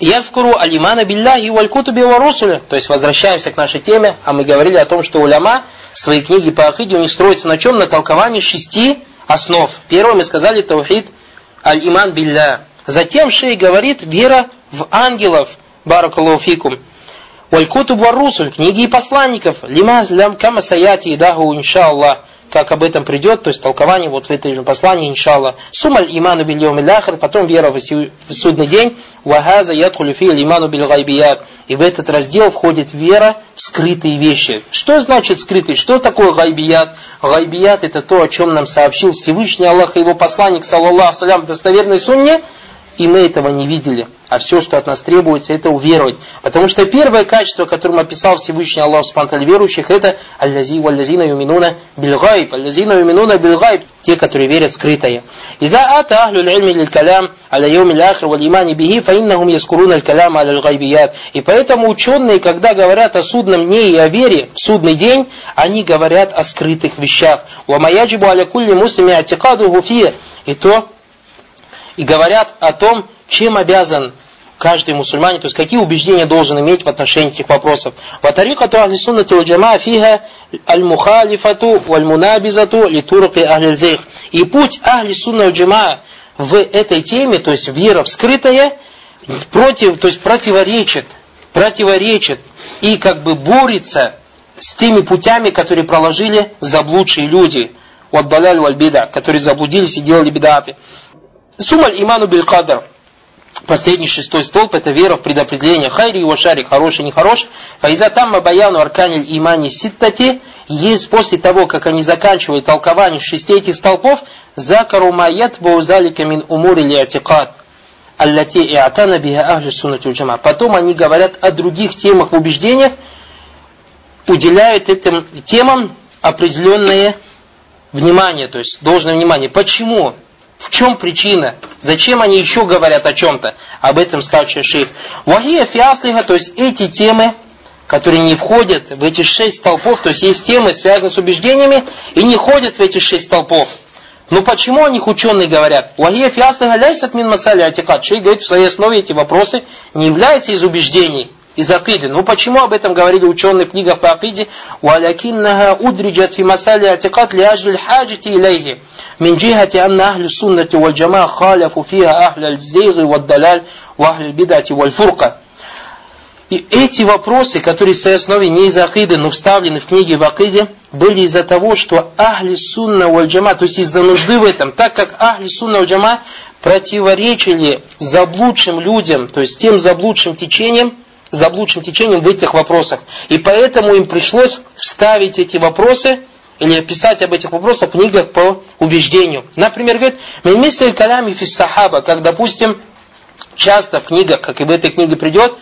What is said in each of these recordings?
Явкуру алимана билляхи валь кутуби ва. То есть возвращаемся к нашей теме, а мы говорили о том, что уляма свои книги по акиде у них строятся на чем? На толковании шести основ. Первое мы сказали таухид аль-иман билля. Затем шей говорит вера в ангелов. Баракалуфикум. Валькутуб варусуль, книги и посланников. Лима лям кама саяти даху иншаллах как об этом придет, то есть толкование вот в этой же послании, иншаллах. Сумаль иману бильйом иляхр, потом вера в судный день, вахаза ядхулю фи иману биль гайбият. И в этот раздел входит вера в скрытые вещи. Что значит скрытые? Что такое гайбият? Гайбият это то, о чем нам сообщил Всевышний Аллах и его посланник, саллаллаху салям, в достоверной сунне, и мы этого не видели. А все, что от нас требуется, это уверовать. Потому что первое качество, которым описал Всевышний Аллах Субхану верующих, это «Аллази валлазина юминуна бильгайб». «Аллазина юминуна бильгайб» те, которые верят скрытое. «Иза ата ахлю л'ильми лил калям аля йоми l'ахр валь имани бихи, фаиннахум яскуруна аль калям аля гайбият». И поэтому ученые, когда говорят о судном дне и о вере в судный день, они говорят о скрытых вещах. «Ва аля кулли муслими атикаду гуфия». И то, и говорят о том, чем обязан каждый мусульманин, то есть какие убеждения должен иметь в отношении этих вопросов. Ватарикату ахли суннати валь джамаа фиха аль-мухалифату валь-мунабизату литуруки ахли зейх. И путь ахли сунна валь джамаа в этой теме, то есть вера вскрытая, против, то есть противоречит, противоречит и как бы борется с теми путями, которые проложили заблудшие люди, ваддаляль валь бида, которые заблудились и делали бедаты. Сумаль иману биль кадр. Последний шестой столб это вера в предопределение хайри и шари, хороший, нехорош. Фаиза тамма баяну арканиль имани ситтати. Есть после того, как они заканчивают толкование шести этих столпов, закару маят баузалика мин умури ли атикат. Аллати и атана биха ахли суннати. Потом они говорят о других темах в убеждениях, уделяют этим темам определенное внимание, то есть должное внимание. Почему? В чем причина? Зачем они еще говорят о чем-то? Об этом скажет шейх. Вахия фиаслиха, то есть эти темы, которые не входят в эти шесть столпов, то есть есть темы, связанные с убеждениями, и не ходят в эти шесть столпов. Но почему о них ученые говорят? Вахия фиаслиха ляйсат мин масали атикат. Шейх говорит, в своей основе эти вопросы не являются из убеждений, из акиды. Ну почему об этом говорили ученые в книгах по акиде? Фи масали атикат ли ажль хаджити илейхи. من جهة أن أهل السنة والجماعة خالفوا فيها أهل الزيغ والدلال وأهل البدعة والفرقة. И эти вопросы, которые в своей основе не из акиды, но вставлены в книги в акиде, были из-за того, что ахли сунна валь джама, то есть из-за нужды в этом, так как ахли сунна валь джама противоречили заблудшим людям, то есть тем заблудшим течениям, заблудшим течением в этих вопросах. И поэтому им пришлось вставить эти вопросы или писать об этих вопросах в книгах по убеждению. Например, говорит, «Мимислиль калями фис сахаба», как, допустим, часто в книгах, как и в этой книге придет,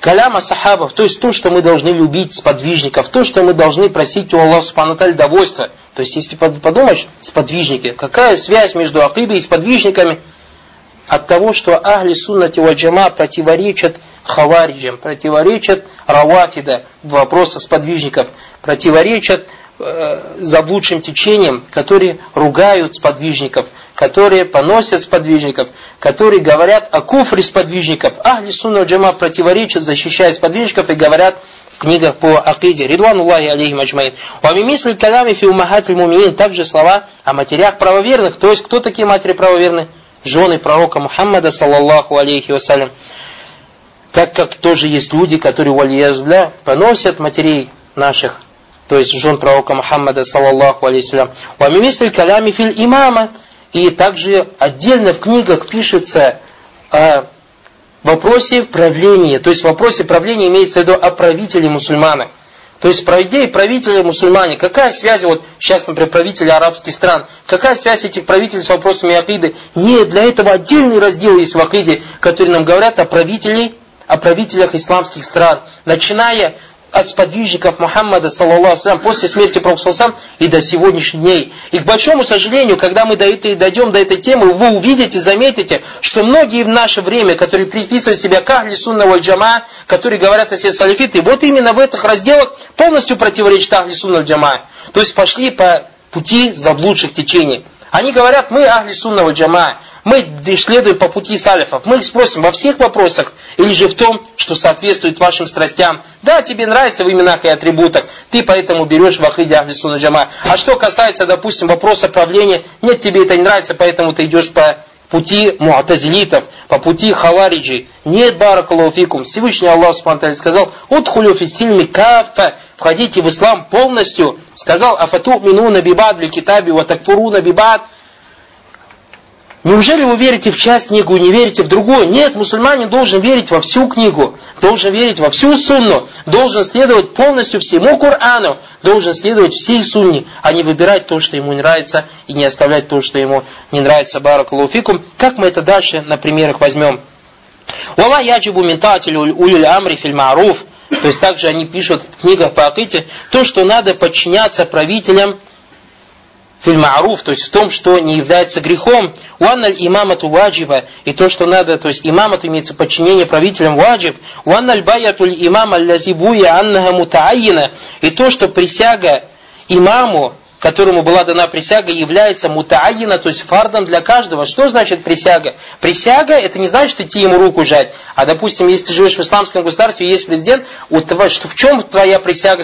каляма сахабов, то есть то, что мы должны любить сподвижников, то, что мы должны просить у Аллаха Субхану довольства. То есть, если подумаешь, сподвижники, какая связь между акидой и сподвижниками? От того, что ахли суннати валь джама противоречат хавариджам, противоречат равафида в вопросах сподвижников, противоречат заблудшим течением, которые ругают сподвижников, которые поносят сподвижников, которые говорят о куфре сподвижников. Ахли сунна джама противоречат, защищая сподвижников и говорят в книгах по акиде. Ридвануллахи алейхим аджмаин. Уамимисль калями фи умахатль мумиин. Также слова о матерях правоверных. То есть, кто такие матери правоверные? Жены пророка Мухаммада, саллаллаху алейхи вассалям. Так как тоже есть люди, которые, валиязбля, поносят матерей наших то есть жен пророка Мухаммада, саллаллаху алейсалям. Вамимисль калями филь имама. И также отдельно в книгах пишется о вопросе правления. То есть в вопросе правления имеется в виду о правителе мусульмана. То есть про идеи правителя мусульмане. Какая связь, вот сейчас, например, правители арабских стран, какая связь этих правителей с вопросами акиды? Нет, для этого отдельный раздел есть в акиде, который нам говорят о правителей, о правителях исламских стран. Начиная от сподвижников Мухаммада, саллаллаху после смерти Пророка и до сегодняшних дней. И к большому сожалению, когда мы до этой, дойдем до этой темы, вы увидите, заметите, что многие в наше время, которые приписывают себя к Ахли Сунна Валь Джама, которые говорят о себе салифиты, вот именно в этих разделах полностью противоречат Ахли Сунна Валь Джама. То есть пошли по пути заблудших течений. Они говорят, мы Ахли Сунна Валь Джама, Мы следуем по пути салифов. Мы их спросим во всех вопросах или же в том, что соответствует вашим страстям. Да, тебе нравится в именах и атрибутах, ты поэтому берешь в Ахриде Ахлисуна Джама. А что касается, допустим, вопроса правления, нет, тебе это не нравится, поэтому ты идешь по пути муатазилитов, по пути хавариджи. Нет баракалуфикум. Всевышний Аллах Субтитры сказал, «Утхулю фиссильми кафа». Входите в ислам полностью. Сказал, «Афату мину набибад в китаби, ва такфуру набибад». Неужели вы верите в часть книгу не верите в другую? Нет, мусульманин должен верить во всю книгу, должен верить во всю сунну, должен следовать полностью всему Корану, должен следовать всей сунне, а не выбирать то, что ему нравится, и не оставлять то, что ему не нравится. Баракалуфикум. Как мы это дальше на примерах возьмем? Вала яджибу ментателю улюль амри филь. То есть также они пишут в книгах по аките, то, что надо подчиняться правителям фильмаруф, то есть в том, что не является грехом. Уанналь имамату ваджиба, и то, что надо, то есть имамату имеется подчинение правителям ваджиб. Уанналь баятуль имама лязибуя аннага мутаайина, и то, что присяга имаму которому была дана присяга, является мутаайина, то есть фардом для каждого. Что значит присяга? Присяга это не значит идти ему руку жать. А допустим, если ты живешь в исламском государстве, есть президент, у того, что, в чем твоя присяга?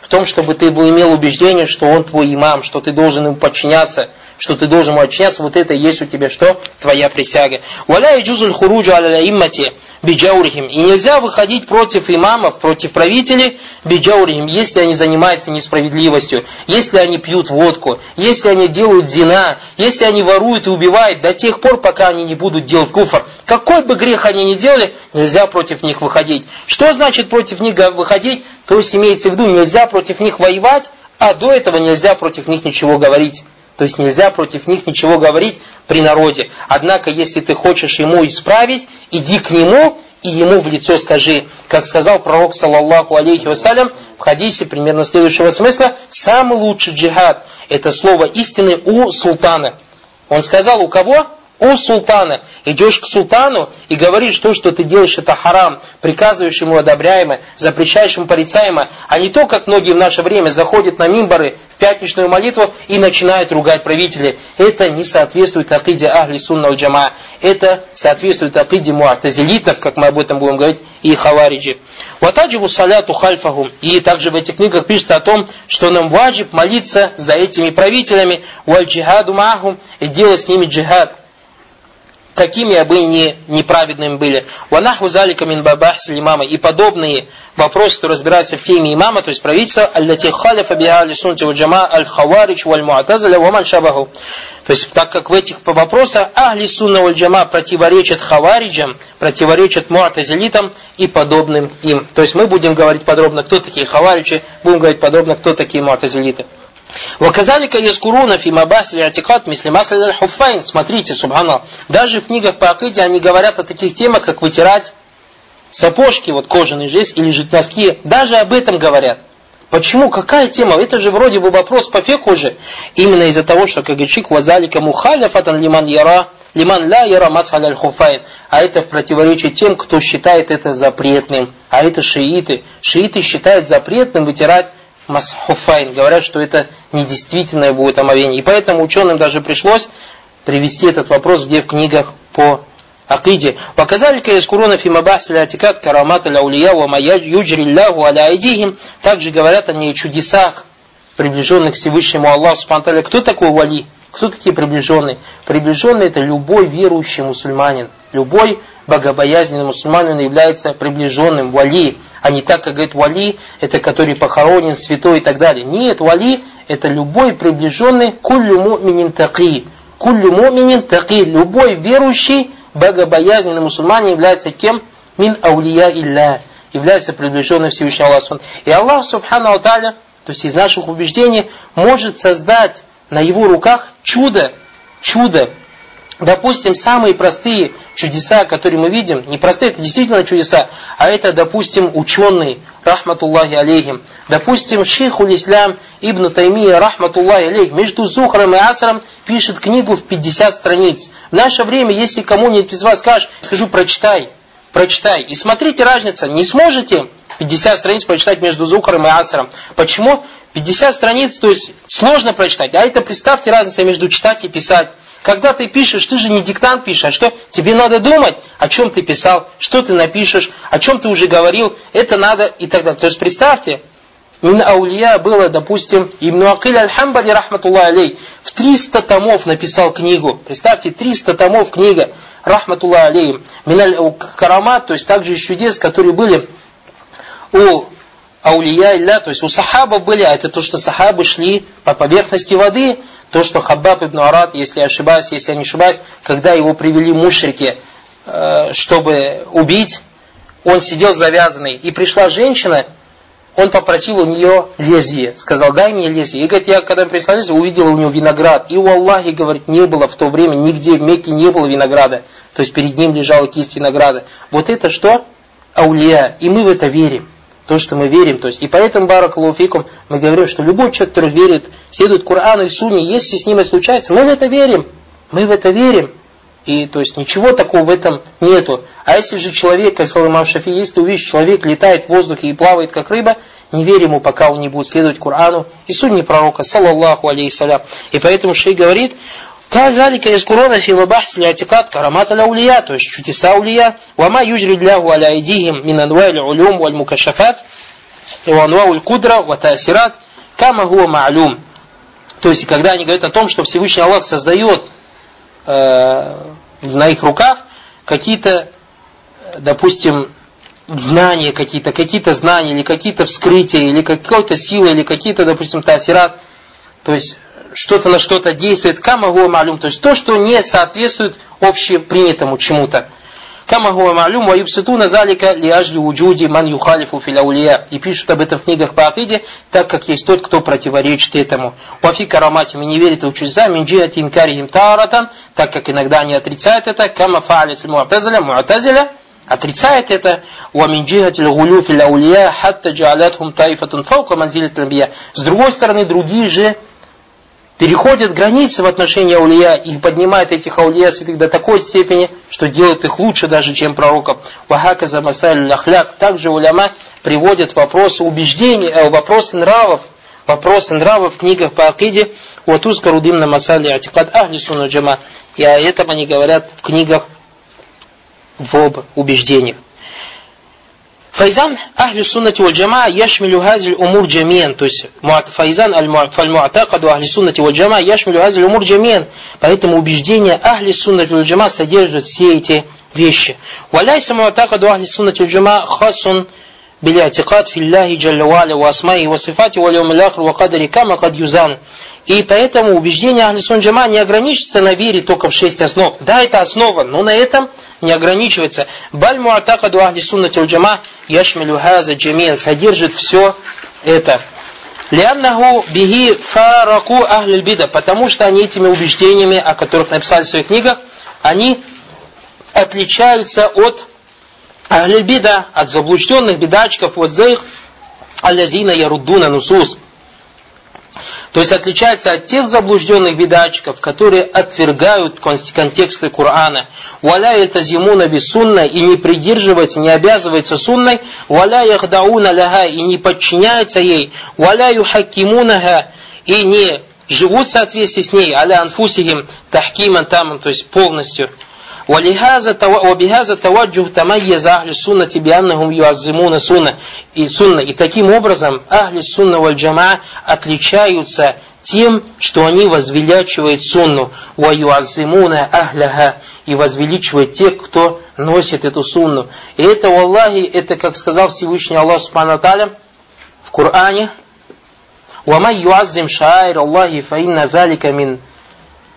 В том, чтобы ты был, имел убеждение, что он твой имам, что ты должен ему подчиняться, что ты должен ему подчиняться. Вот это есть у тебя что? Твоя присяга. Валя джузуль хуруджу аля иммати биджаурихим. И нельзя выходить против имамов, против правителей биджаурихим, если они занимаются несправедливостью, если они пьют водку, если они делают зина, если они воруют и убивают до тех пор, пока они не будут делать куфр. Какой бы грех они ни делали, нельзя против них выходить. Что значит против них выходить? То есть имеется в виду, нельзя против них воевать, а до этого нельзя против них ничего говорить. То есть нельзя против них ничего говорить при народе. Однако, если ты хочешь ему исправить, иди к нему и ему в лицо скажи. Как сказал пророк, саллаллаху алейхи вассалям, в хадисе примерно следующего смысла, самый лучший джихад – это слово истины у султана. Он сказал, у кого? У султана. Идешь к султану и говоришь то, что ты делаешь, это харам, приказываешь ему одобряемо, запрещаешь ему порицаемо, а не то, как многие в наше время заходят на мимбары в пятничную молитву и начинают ругать правителей. Это не соответствует акиде ахли сунна джама. Это соответствует акиде муатазилитов, как мы об этом будем говорить, и хавариджи. Ватаджибу саляту хальфахум. И также в этих книгах пишется о том, что нам ваджиб молиться за этими правителями, валь джихаду махум, и делать с ними джихад какими бы ни неправедными были. Ванаху залика мин бабахс имама. И подобные вопросы, которые разбираются в теме имама, то есть правительства, аллати халифа биха лисунти ва джама аль хаварич валь муатазаля ва шабаху. То есть, так как в этих вопросах ахли сунна валь джама противоречат хавариджам, противоречат муатазилитам и подобным им. То есть, мы будем говорить подробно, кто такие хавариджи, будем говорить подробно, кто такие муатазилиты. Ваказалика яскуруна фи мабаси атикат мисли маслил хуфайн. Смотрите, субханаллах. Даже в книгах по акиде они говорят о таких темах, как вытирать сапожки, вот кожаные же или же носки. Даже об этом говорят. Почему? Какая тема? Это же вроде бы вопрос по феку же. Именно из-за того, что Кагачик вазалика мухаляфатан лиман яра, лиман ла яра масхаль хуфайн. А это в противоречие тем, кто считает это запретным. А это шииты. Шииты считают запретным вытирать масхуфайн. Говорят, что это недействительное будет омовение. И поэтому ученым даже пришлось привести этот вопрос, где в книгах по акиде. Карамат аулия ва ма юджри лаху аля айдихим. Также говорят они о чудесах, приближенных к Всевышнему Аллаху Субтитры. Кто такой вали? Кто такие приближенные? Приближенный это любой верующий мусульманин. Любой богобоязненный мусульманин является приближенным вали а не так, как говорит вали, это который похоронен, святой и так далее. Нет, вали это любой приближенный куллю му'минин таки. Куллю му'минин таки. Любой верующий, богобоязненный мусульманин является кем? Мин аулия илля. Является приближенным Всевышнего Аллаха. И Аллах, субхану Алталя, то есть из наших убеждений, может создать на его руках чудо, чудо, Допустим, самые простые чудеса, которые мы видим, не простые, это действительно чудеса, а это, допустим, ученые, рахматуллахи алейхим. Допустим, шейху ислам Ибн Таймия, рахматуллахи алейх, между Зухром и Асром пишет книгу в 50 страниц. В наше время, если кому-нибудь из вас скажет, скажу, прочитай, прочитай. И смотрите разница, не сможете 50 страниц прочитать между Зухром и Асром. Почему? 50 страниц, то есть сложно прочитать, а это представьте разница между читать и писать. Когда ты пишешь, ты же не диктант пишешь, а что? Тебе надо думать, о чем ты писал, что ты напишешь, о чем ты уже говорил, это надо и так далее. То есть представьте, Мин Аулия было, допустим, Ибн Акиль Аль-Хамбали, рахматуллах алей, в 300 томов написал книгу. Представьте, 300 томов книга, рахматуллах алей. Миналь Карамат, то есть также из чудес, которые были у Аулия Илля, то есть у сахабов были, а это то, что сахабы шли по поверхности воды, то, что Хаббаб ибн Арат, если я ошибаюсь, если я не ошибаюсь, когда его привели мушрики, э, чтобы убить, он сидел завязанный, и пришла женщина, он попросил у нее лезвие, сказал, дай мне лезвие. И говорит, я когда прислал лезвие, увидел у него виноград. И у Аллахи, говорит, не было в то время, нигде в Мекке не было винограда. То есть перед ним лежала кисть винограда. Вот это что? Аулия. И мы в это верим. То, что мы верим. То есть, и поэтому, Баракалуфикум, мы говорим, что любой человек, который верит, следует Корану и Суне, если с ним это случается, мы в это верим. Мы в это верим. И то есть ничего такого в этом нету. А если же человек, как сказал имам Шафи, если ты увидишь, человек летает в воздухе и плавает как рыба, не верь ему, пока он не будет следовать Корану и сунне пророка, саллаллаху алейхиссалям. И поэтому шей говорит, Казалика из Курона филабахс лиатикат карамат аляулия, то есть чудеса улия, вама южри ляху аля идихим мин анвайль улюм валь мукашафат, и ванвауль кудра ватасират, кама хуа маалюм. То есть, когда они говорят о том, что Всевышний Аллах создает э, на их руках какие-то, допустим, знания какие-то, какие-то знания, или какие-то вскрытия, или какой-то силы, или какие-то, допустим, тасират, то есть что-то на что-то действует, кама гуа малюм, то есть то, что не соответствует общепринятому чему-то. Кама гуа малюм, ва на залика ли ажли уджуди ман юхалифу филяулия. И пишут об этом в книгах по Акиде, так как есть тот, кто противоречит этому. Вафи караматим, и не верит в чудеса, минджиат инкарихим тааратан, так как иногда они отрицают это, кама фаалит муатазаля, муатазаля, отрицает это. С другой стороны, другие же переходят границы в отношении аулия и поднимают этих аулия святых до такой степени, что делают их лучше даже, чем пророков. Вахака за масаль ахляк. Также уляма приводят вопросы убеждений, э, вопросы нравов, вопросы нравов в книгах по акиде. Вот ускарудим на масале атикад ахли джама. И о этом они говорят в книгах в убеждениях. فإذن أهل السنة والجماعة يشمل هذه الأمور جميعا. То есть فإذن المعتقد أهل السنة والجماعة يشمل هذه الأمور جميعا. Поэтому убеждение أهل السنة والجماعة содержит все эти вещи. وليس معتقد أهل السنة والجماعة خاص بالاعتقاد في الله جل وعلا وأسمائه وصفاته واليوم الآخر والقدر كما قد يظن. И поэтому убеждение أهل السنة والجماعة не ограничится на вере только в шесть основ. Да, это основа, но на этом не ограничивается. Баль муатакаду Ахли Суннати Джама яшмилю хаза джамин содержит все это. Лианнаху биги фараку ахлиль бида, потому что они этими убеждениями, о которых написали в своих книгах, они отличаются от ахлиль бида, от заблужденных бедачков, вот за их аллазина ярудуна нусус, то есть отличается от тех заблужденных бедачиков, которые отвергают контексты Корана. Валя ильтазимуна бисунна и не придерживаются, не обязываются сунной. Валя яхдауна ляха и не подчиняются ей. Валя юхакимунаха и не живут в соответствии с ней. Аля анфусихим тахкиман таман, то есть полностью. وبهذا توجه تميز أهل السنة بأنهم يعظمون سنة и сунна. И таким образом ахли сунна валь джама отличаются тем, что они возвеличивают сунну, ваюазимуна ахляха, и возвеличивают тех, кто носит эту сунну. И это, в Аллахе, это, как сказал Всевышний Аллах Субхану в Коране, وَمَنْ يُعَزِّمْ شَعَائِرَ اللَّهِ فَإِنَّ ذَلِكَ مِنْ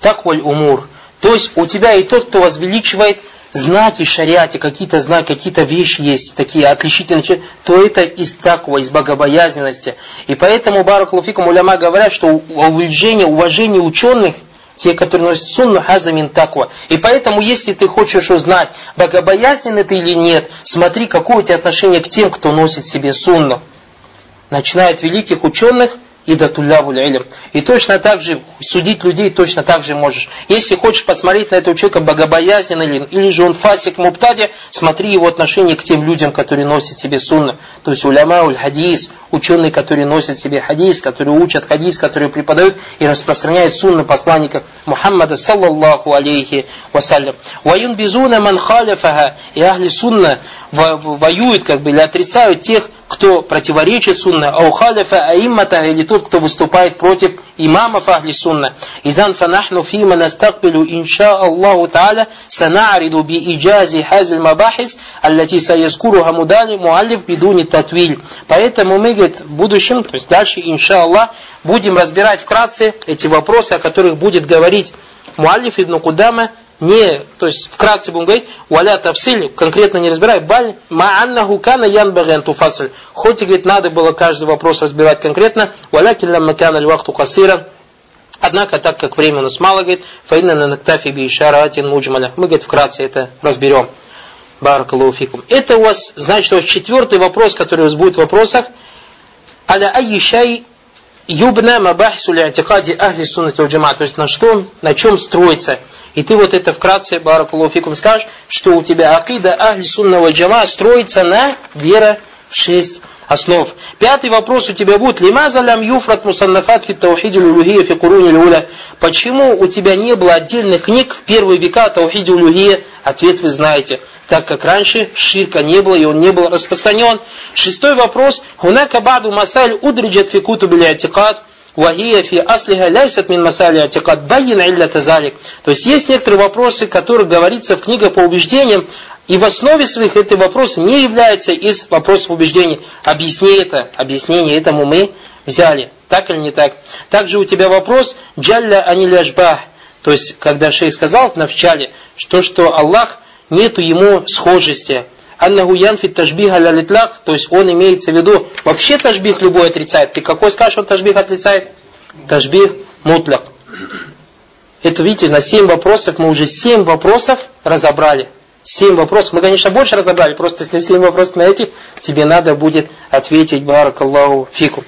تَقْوَى الْأُمُورِ то есть у тебя и тот, кто возвеличивает знаки шариате, какие-то знаки, какие-то вещи есть, такие отличительные, то это из такого, из богобоязненности. И поэтому Баракулуфикум уляма говорят, что уважение, уважение ученых, те, которые носят сунну, хазамин таква. И поэтому, если ты хочешь узнать, богобоязненный ты или нет, смотри, какое у тебя отношение к тем, кто носит себе сунну. Начиная от великих ученых и до туляву илм. И точно так же судить людей точно так же можешь. Если хочешь посмотреть на этого человека богобоязненно или, или же он фасик муптади, смотри его отношение к тем людям, которые носят себе сунна. То есть уляма, уль хадис, ученые, которые носят себе хадис, которые учат хадис, которые преподают и распространяют сунны посланника Мухаммада саллаллаху алейхи вассалям. Ваюн безуна ман халифаха и ахли сунна воюют как бы или отрицают тех, кто противоречит сунна, аухалифа аиммата или тот, кто выступает против имамов ахли сунна. Изан фанахну фима настакбилу инша Аллаху та'аля сана'риду би иджази хазиль мабахис, аллати саяскуруха мудали муаллиф бидуни татвиль. Поэтому мы, говорит, в будущем, то есть дальше, инша Аллах, будем разбирать вкратце эти вопросы, о которых будет говорить Муаллиф ибн Кудама не, то есть вкратце будем говорить, валя тавсиль, конкретно не разбирай, баль ма'аннаху кана янбаган туфасль. Хоть и, говорит, надо было каждый вопрос разбирать конкретно, валя килля макана львахту касира, Однако, так как время у нас мало, говорит, фаинна на нактафи би ишаратин муджмаля. Мы, говорит, вкратце это разберем. Баракалуфикум. Это у вас, значит, что четвертый вопрос, который у вас будет в вопросах. Аля айишай юбна мабахису ли'атикади ахли суннати джама. То есть на что, на чем строится и ты вот это вкратце, баракулуфикум, скажешь, что у тебя акида ахли сунного джама строится на вера в шесть основ. Пятый вопрос у тебя будет. Лимаза лям юфрат мусаннафат фи таухиди лулухия фи куруни люля. Почему у тебя не было отдельных книг в первые века таухиди лулухия? Ответ вы знаете. Так как раньше ширка не было и он не был распространен. Шестой вопрос. Хунака баду масаль удриджат фи кутуб атикад. Вахия фи аслиха ляйсат мин масали атикад байин тазалик. То есть есть некоторые вопросы, которые говорится в книгах по убеждениям, и в основе своих эти вопросы не являются из вопросов убеждений. Объясни это, объяснение этому мы взяли. Так или не так? Также у тебя вопрос джалля аниляшбах. То есть, когда шейх сказал в начале, что, что Аллах нету ему схожести аннаху янфит тажбих алялитлак, то есть он имеется в виду, вообще тажбих любой отрицает. Ты какой скажешь, он тажбих отрицает? Тажбих мутляк. Это, видите, на семь вопросов мы уже семь вопросов разобрали. Семь вопросов. Мы, конечно, больше разобрали, просто если семь вопросов на этих, тебе надо будет ответить Барак Аллаху фику.